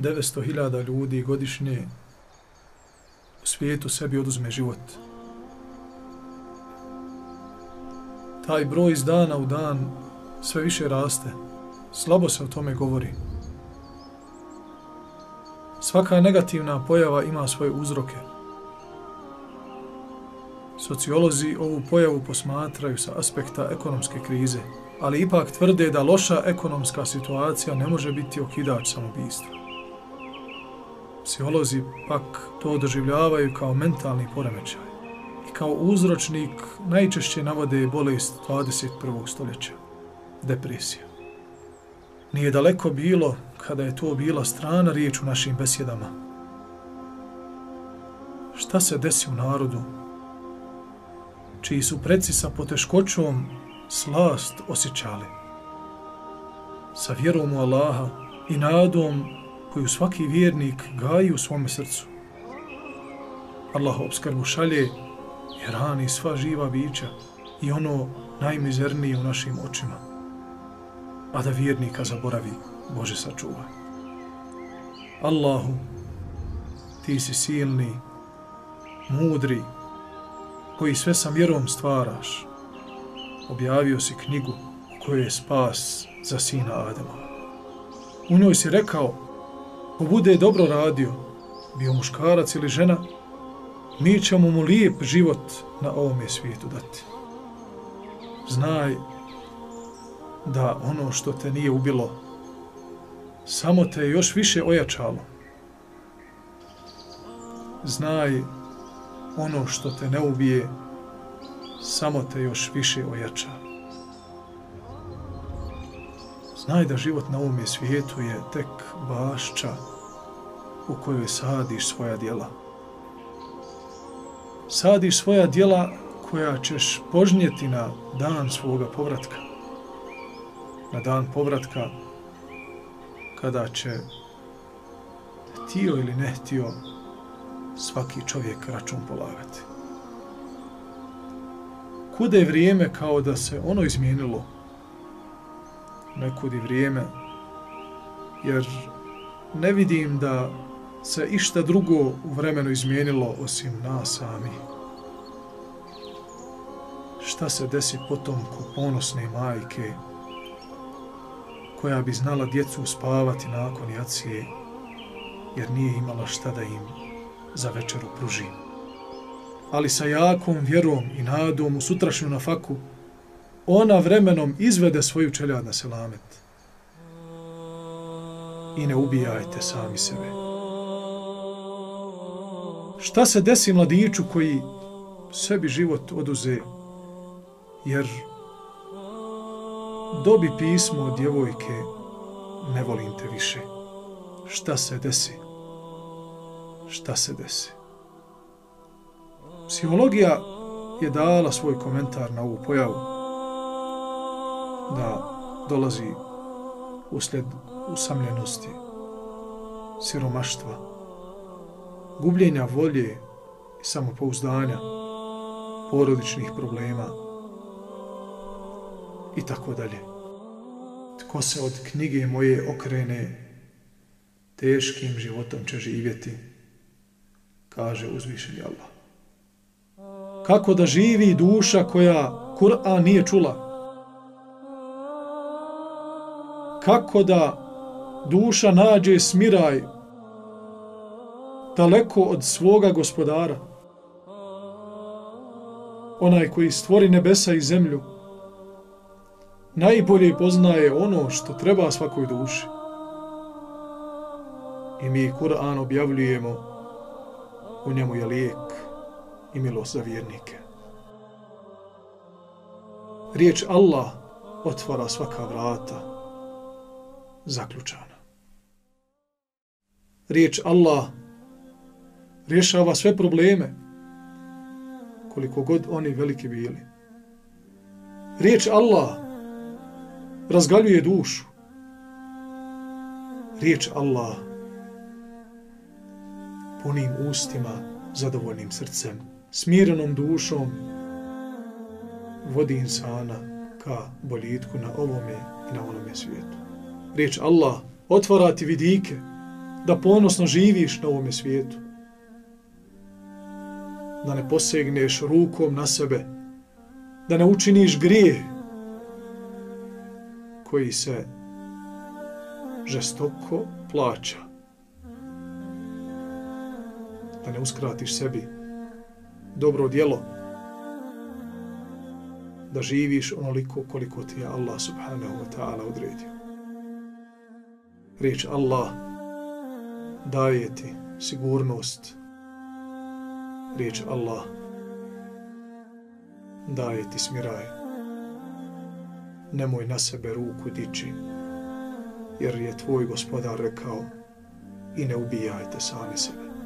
900.000 ljudi godišnje u svijetu sebi oduzme život. Taj broj iz dana u dan sve više raste. Slabo se o tome govori. Svaka negativna pojava ima svoje uzroke. Sociolozi ovu pojavu posmatraju sa aspekta ekonomske krize, ali ipak tvrde da loša ekonomska situacija ne može biti okidač samobijstva. Psiholozi pak to doživljavaju kao mentalni poremećaj i kao uzročnik najčešće navode bolest 21. stoljeća, depresija. Nije daleko bilo kada je to bila strana riječ u našim besjedama. Šta se desi u narodu čiji su preci sa poteškoćom slast osjećali. Sa vjerom u Allaha i nadom koju svaki vjernik gaji u svome srcu. Allah obskrbu šalje i rani sva živa bića i ono najmizernije u našim očima. A da vjernika zaboravi, Bože sačuva. Allahu, ti si silni, mudri, koji sve sa vjerom stvaraš, objavio si knjigu u kojoj je spas za sina Adama. U njoj si rekao, ko bude dobro radio, bio muškarac ili žena, mi ćemo mu lijep život na ovome svijetu dati. Znaj da ono što te nije ubilo, samo te je još više ojačalo. Znaj ono što te ne ubije, samo te još više ojača. Znaj da život na ovom svijetu je tek bašča u kojoj sadiš svoja djela. Sadiš svoja djela koja ćeš požnjeti na dan svoga povratka. Na dan povratka kada će htio ili ne htio svaki čovjek račun polagati. Kude je vrijeme kao da se ono izmijenilo? Nekudi vrijeme, jer ne vidim da se išta drugo u vremenu izmijenilo osim nas sami. Šta se desi potomku ponosne majke koja bi znala djecu spavati nakon jacije jer nije imala šta da im za večeru pruži. Ali sa jakom vjerom i nadom u sutrašnju na faku, ona vremenom izvede svoju čeljad na selamet. I ne ubijajte sami sebe. Šta se desi mladiću koji sebi život oduze, jer dobi pismo od djevojke, ne volim te više. Šta se desi? šta se desi. Psihologija je dala svoj komentar na ovu pojavu da dolazi usled usamljenosti, siromaštva, gubljenja volje i samopouzdanja, porodičnih problema i tako dalje. Tko se od knjige moje okrene, teškim životom će živjeti kaže uzvišeni Allah. Kako da živi duša koja Kur'an nije čula? Kako da duša nađe smiraj daleko od svoga gospodara? Onaj koji stvori nebesa i zemlju, najbolje poznaje ono što treba svakoj duši. I mi Kur'an objavljujemo u njemu je lijek i milost za vjernike. Riječ Allah otvara svaka vrata zaključana. Riječ Allah rješava sve probleme koliko god oni veliki bili. Riječ Allah razgaljuje dušu. Riječ Allah punim ustima, zadovoljnim srcem, smirenom dušom, vodi insana ka boljitku na ovome i na onome svijetu. Riječ Allah otvara ti vidike da ponosno živiš na ovome svijetu. Da ne posegneš rukom na sebe, da ne učiniš grije koji se žestoko plaća. Da ne uskratiš sebi dobro djelo, da živiš onoliko koliko ti je Allah subhanahu wa ta'ala odredio. Riječ Allah daje ti sigurnost. Riječ Allah daje ti smiraj. Nemoj na sebe ruku dići, jer je tvoj gospodar rekao i ne ubijajte sami sebe.